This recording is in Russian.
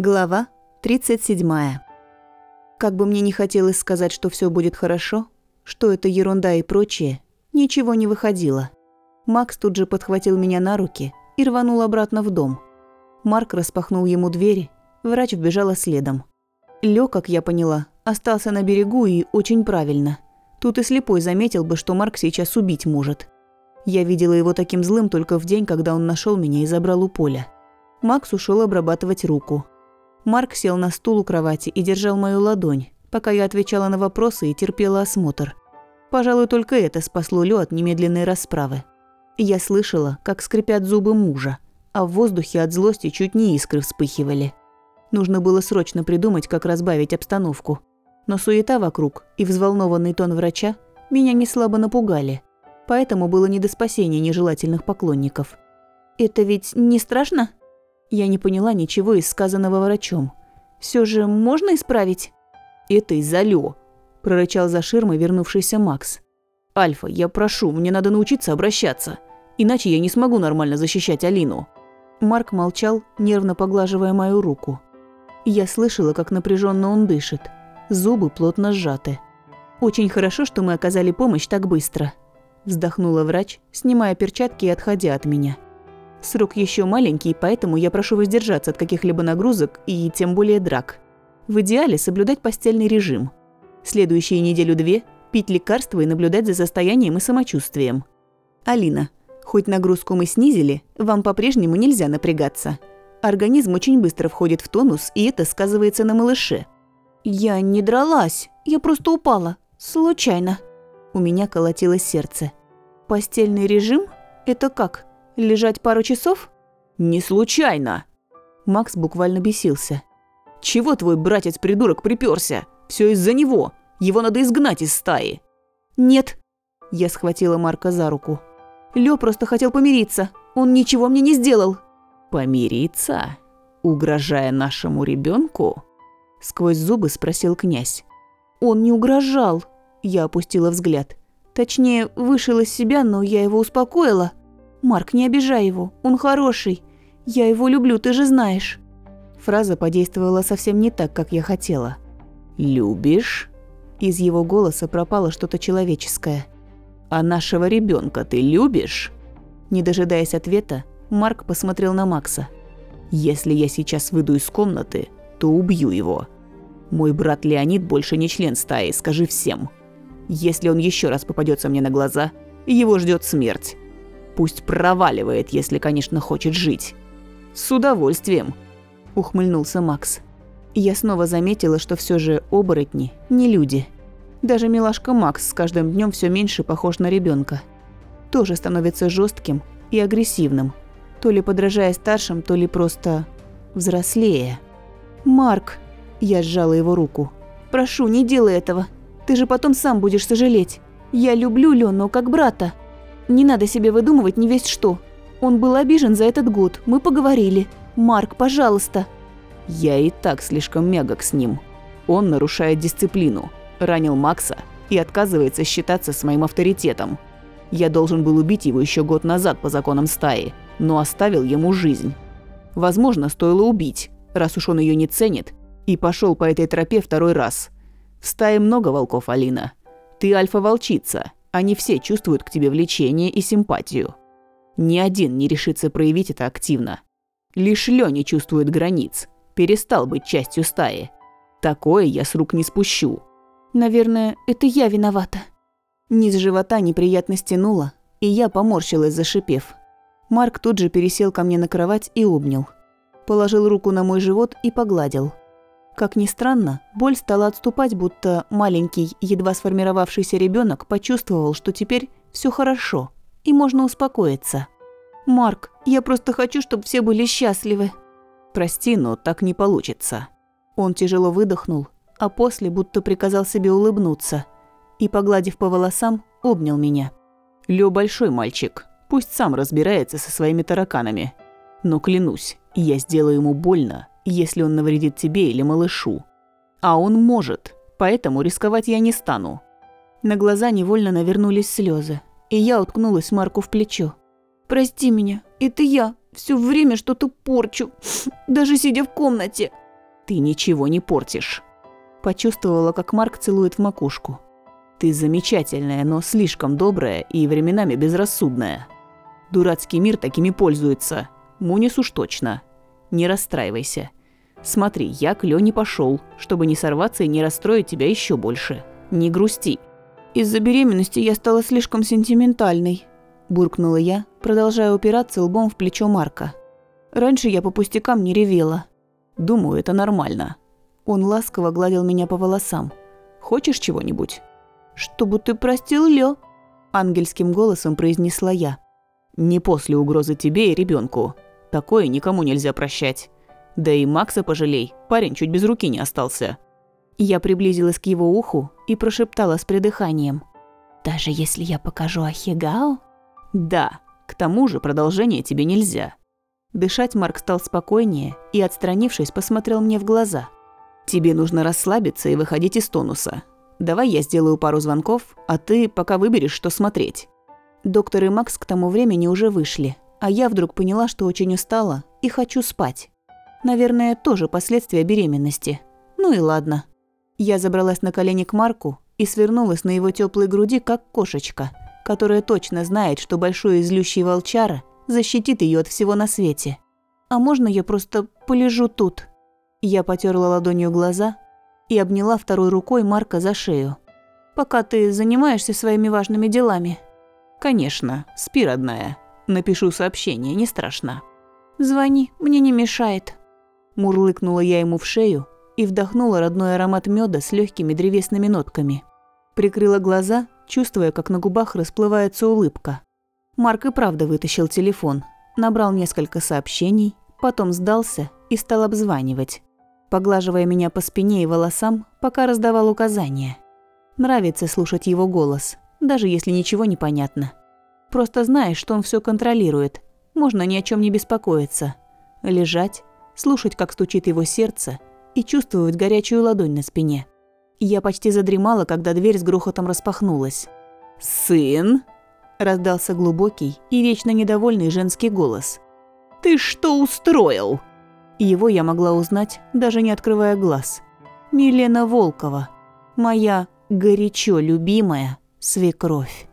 Глава 37. Как бы мне не хотелось сказать, что все будет хорошо, что это ерунда и прочее, ничего не выходило. Макс тут же подхватил меня на руки и рванул обратно в дом. Марк распахнул ему двери, врач вбежала следом. Лё, как я поняла, остался на берегу и очень правильно. Тут и слепой заметил бы, что Марк сейчас убить может. Я видела его таким злым только в день, когда он нашел меня и забрал у поля. Макс ушел обрабатывать руку – Марк сел на стул у кровати и держал мою ладонь, пока я отвечала на вопросы и терпела осмотр. Пожалуй, только это спасло Лё от немедленной расправы. Я слышала, как скрипят зубы мужа, а в воздухе от злости чуть не искры вспыхивали. Нужно было срочно придумать, как разбавить обстановку. Но суета вокруг и взволнованный тон врача меня не слабо напугали. Поэтому было не до спасения нежелательных поклонников. «Это ведь не страшно?» Я не поняла ничего из сказанного врачом. Все же можно исправить? Это из-за Лё, прорычал за ширмой вернувшийся Макс. Альфа, я прошу, мне надо научиться обращаться. Иначе я не смогу нормально защищать Алину. Марк молчал, нервно поглаживая мою руку. Я слышала, как напряженно он дышит. Зубы плотно сжаты. Очень хорошо, что мы оказали помощь так быстро. Вздохнула врач, снимая перчатки и отходя от меня. Срок еще маленький, поэтому я прошу воздержаться от каких-либо нагрузок и тем более драк. В идеале соблюдать постельный режим. Следующие неделю-две пить лекарства и наблюдать за состоянием и самочувствием. Алина, хоть нагрузку мы снизили, вам по-прежнему нельзя напрягаться. Организм очень быстро входит в тонус, и это сказывается на малыше. Я не дралась, я просто упала. Случайно. У меня колотилось сердце. Постельный режим? Это как? Лежать пару часов? Не случайно. Макс буквально бесился. Чего твой братец-придурок приперся? Все из-за него. Его надо изгнать из стаи. Нет. Я схватила Марка за руку. Лё просто хотел помириться. Он ничего мне не сделал. Помириться? Угрожая нашему ребенку? Сквозь зубы спросил князь. Он не угрожал. Я опустила взгляд. Точнее, вышел из себя, но я его успокоила. «Марк, не обижай его, он хороший. Я его люблю, ты же знаешь». Фраза подействовала совсем не так, как я хотела. «Любишь?» Из его голоса пропало что-то человеческое. «А нашего ребенка ты любишь?» Не дожидаясь ответа, Марк посмотрел на Макса. «Если я сейчас выйду из комнаты, то убью его. Мой брат Леонид больше не член стаи, скажи всем. Если он еще раз попадется мне на глаза, его ждет смерть. Пусть проваливает, если, конечно, хочет жить. С удовольствием, ухмыльнулся Макс. Я снова заметила, что все же оборотни не люди. Даже милашка Макс с каждым днем все меньше похож на ребенка. Тоже становится жестким и агрессивным, то ли подражая старшим, то ли просто взрослее. Марк, я сжала его руку. Прошу, не делай этого. Ты же потом сам будешь сожалеть. Я люблю Лену как брата. Не надо себе выдумывать не весь что. Он был обижен за этот год, мы поговорили. Марк, пожалуйста. Я и так слишком мягок с ним. Он нарушает дисциплину, ранил Макса и отказывается считаться с моим авторитетом. Я должен был убить его еще год назад по законам стаи, но оставил ему жизнь. Возможно, стоило убить, раз уж он ее не ценит, и пошел по этой тропе второй раз. В стае много волков, Алина. Ты альфа-волчица, они все чувствуют к тебе влечение и симпатию. Ни один не решится проявить это активно. Лишь Лё не чувствует границ, перестал быть частью стаи. Такое я с рук не спущу. Наверное, это я виновата. Низ живота неприятно стянуло, и я поморщилась, зашипев. Марк тут же пересел ко мне на кровать и обнял. Положил руку на мой живот и погладил. Как ни странно, боль стала отступать, будто маленький, едва сформировавшийся ребенок почувствовал, что теперь все хорошо и можно успокоиться. «Марк, я просто хочу, чтобы все были счастливы». «Прости, но так не получится». Он тяжело выдохнул, а после будто приказал себе улыбнуться и, погладив по волосам, обнял меня. «Лё большой мальчик, пусть сам разбирается со своими тараканами. Но клянусь, я сделаю ему больно если он навредит тебе или малышу. А он может, поэтому рисковать я не стану. На глаза невольно навернулись слезы, и я уткнулась Марку в плечо. «Прости меня, это я все время что-то порчу, даже сидя в комнате». Ты ничего не портишь. Почувствовала, как Марк целует в макушку. Ты замечательная, но слишком добрая и временами безрассудная. Дурацкий мир такими пользуется. Мунис уж точно. Не расстраивайся. Смотри, я к Лёне пошёл, чтобы не сорваться и не расстроить тебя ещё больше. Не грусти. Из-за беременности я стала слишком сентиментальной, буркнула я, продолжая упираться лбом в плечо Марка. Раньше я по пустякам не ревела. Думаю, это нормально. Он ласково гладил меня по волосам. Хочешь чего-нибудь? Чтобы ты простил Лё, ангельским голосом произнесла я. Не после угрозы тебе и ребенку. Такое никому нельзя прощать. Да и Макса пожалей, парень чуть без руки не остался. Я приблизилась к его уху и прошептала с придыханием. «Даже если я покажу Ахигао?» «Да, к тому же продолжение тебе нельзя». Дышать Марк стал спокойнее и, отстранившись, посмотрел мне в глаза. «Тебе нужно расслабиться и выходить из тонуса. Давай я сделаю пару звонков, а ты пока выберешь, что смотреть». Доктор и Макс к тому времени уже вышли, а я вдруг поняла, что очень устала и хочу спать. Наверное, тоже последствия беременности. Ну и ладно. Я забралась на колени к Марку и свернулась на его теплой груди, как кошечка, которая точно знает, что большой излющий волчара защитит ее от всего на свете. А можно я просто полежу тут? Я потерла ладонью глаза и обняла второй рукой Марка за шею. Пока ты занимаешься своими важными делами. «Конечно, спи, родная. Напишу сообщение, не страшно». «Звони, мне не мешает». Мурлыкнула я ему в шею и вдохнула родной аромат меда с легкими древесными нотками. Прикрыла глаза, чувствуя, как на губах расплывается улыбка. Марк и правда вытащил телефон, набрал несколько сообщений, потом сдался и стал обзванивать, поглаживая меня по спине и волосам, пока раздавал указания. Нравится слушать его голос – даже если ничего не понятно. Просто знаешь, что он все контролирует. Можно ни о чем не беспокоиться. Лежать, слушать, как стучит его сердце, и чувствовать горячую ладонь на спине. Я почти задремала, когда дверь с грохотом распахнулась. «Сын?» – раздался глубокий и вечно недовольный женский голос. «Ты что устроил?» Его я могла узнать, даже не открывая глаз. Милена Волкова. Моя горячо любимая свекровь.